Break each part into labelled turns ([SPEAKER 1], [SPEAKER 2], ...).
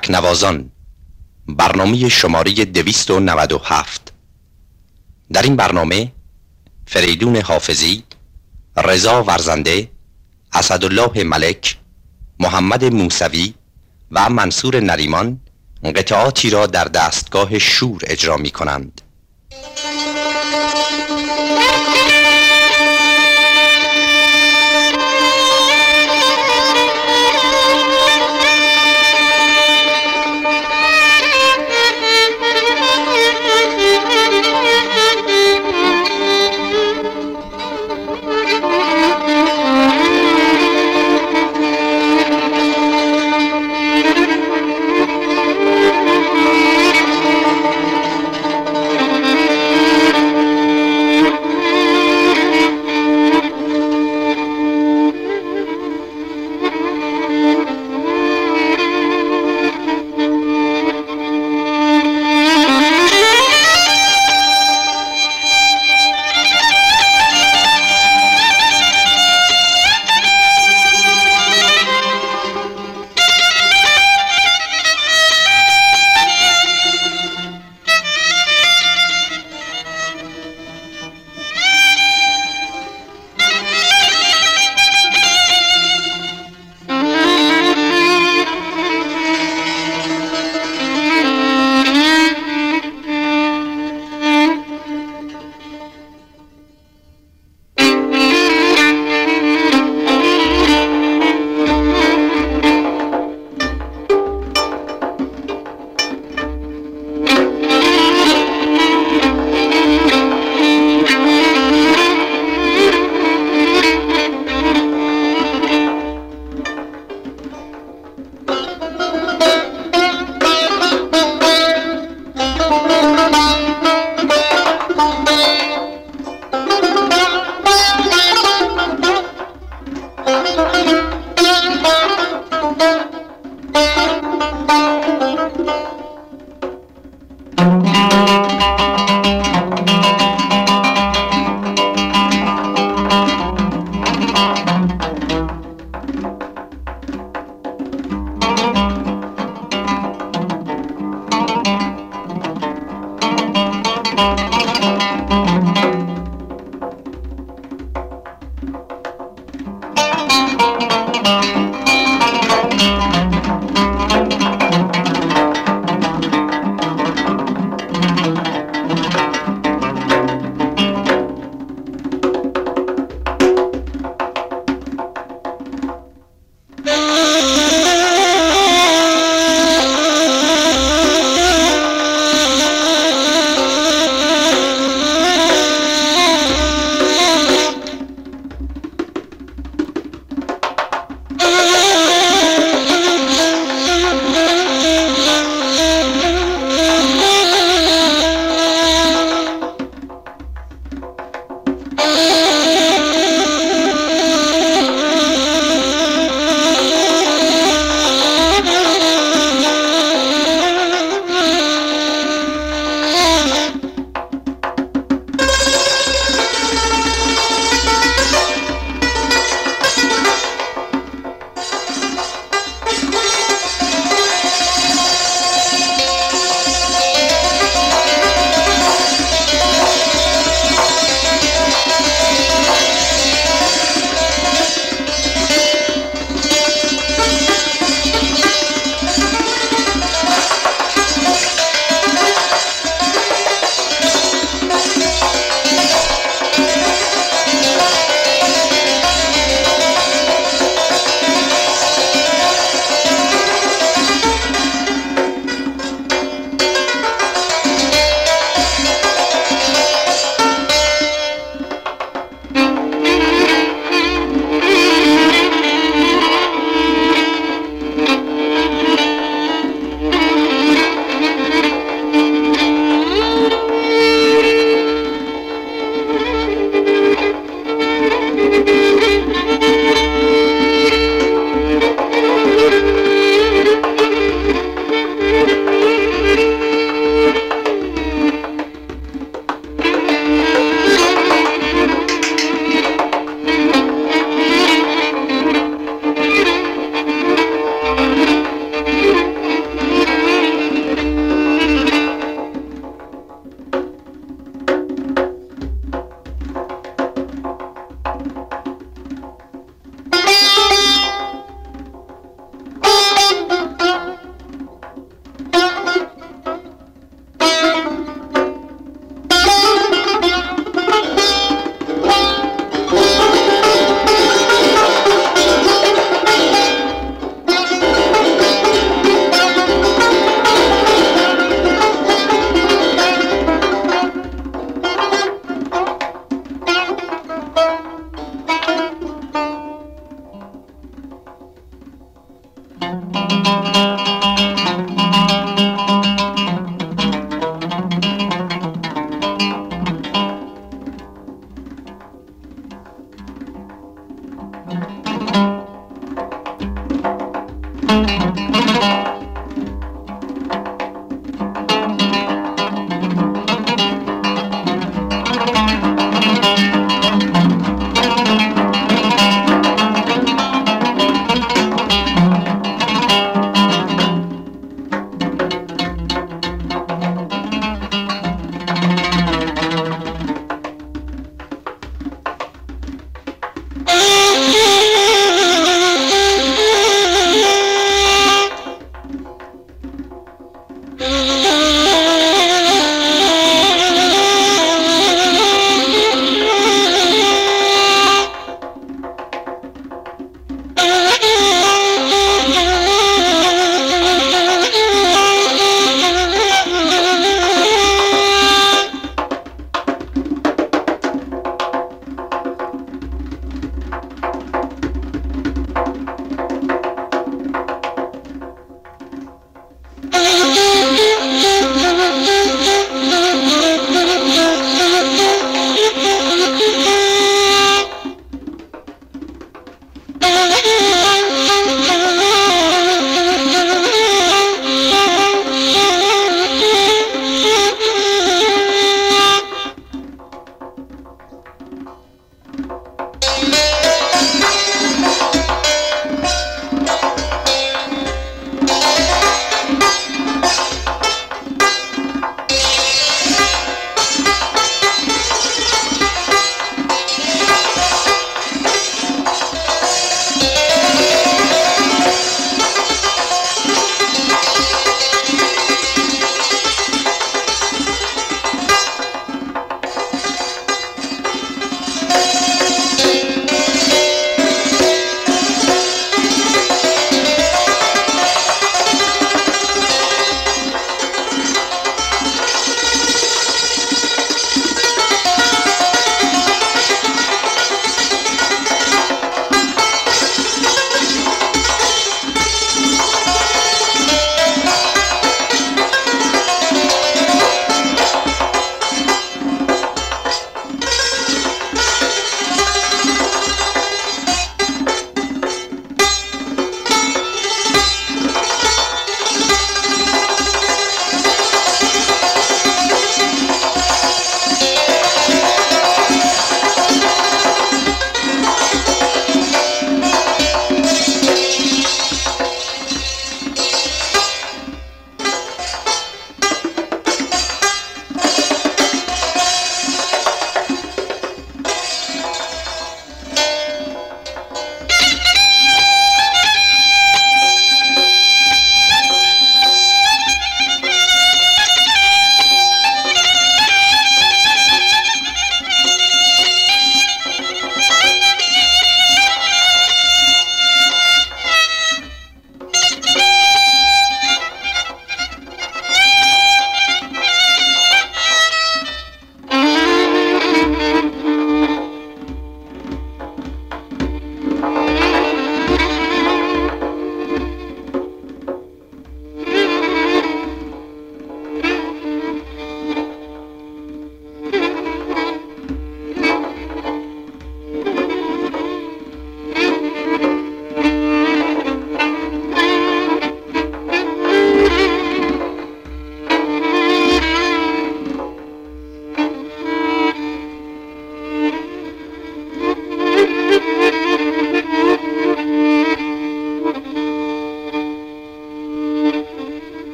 [SPEAKER 1] تکنوازان. برنامه شماره 297 در این برنامه فریدون حافظی رضا ورزنده اسدالله ملک محمد موسوی و منصور نریمان قطعاتی را در دستگاه شور اجرا می کنند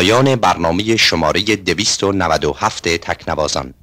[SPEAKER 1] پایان برنامه شماره 297 تکنوازان.